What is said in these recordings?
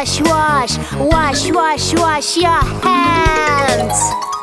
wash, wash, wash, wash, wash your hands.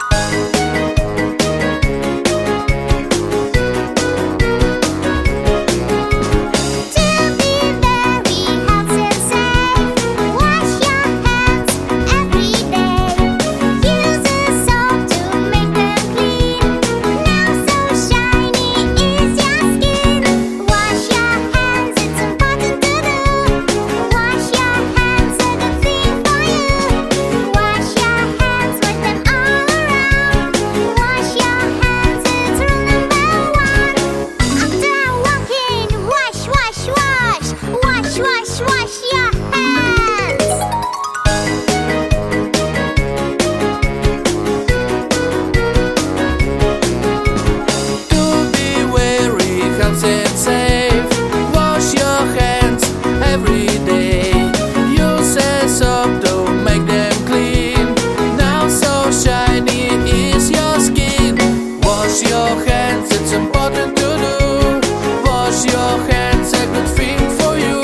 Wash, your hands, it's important to do. wash, your hands, a good thing for you.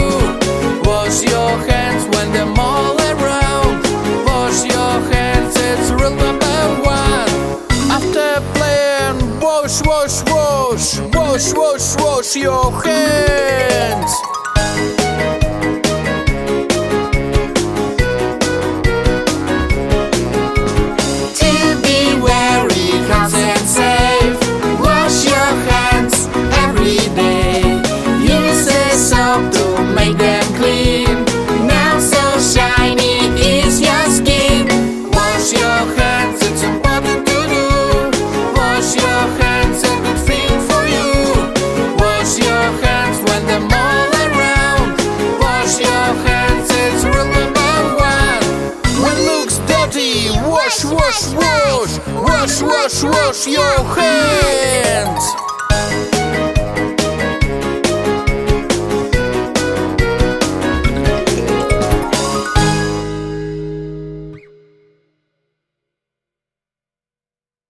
wash, your hands when they're all around. wash, your hands, it's rule by one. After playing, wash wash, wash, wash, wash, wash your hands. Make them clean. Now so shiny is your skin. Wash your hands, it's important to do. Wash your hands, a good thing for you. Wash your hands when they're all around. Wash your hands, it's rule number one. When looks dirty, wash, wash, wash, wash, wash, wash your hands.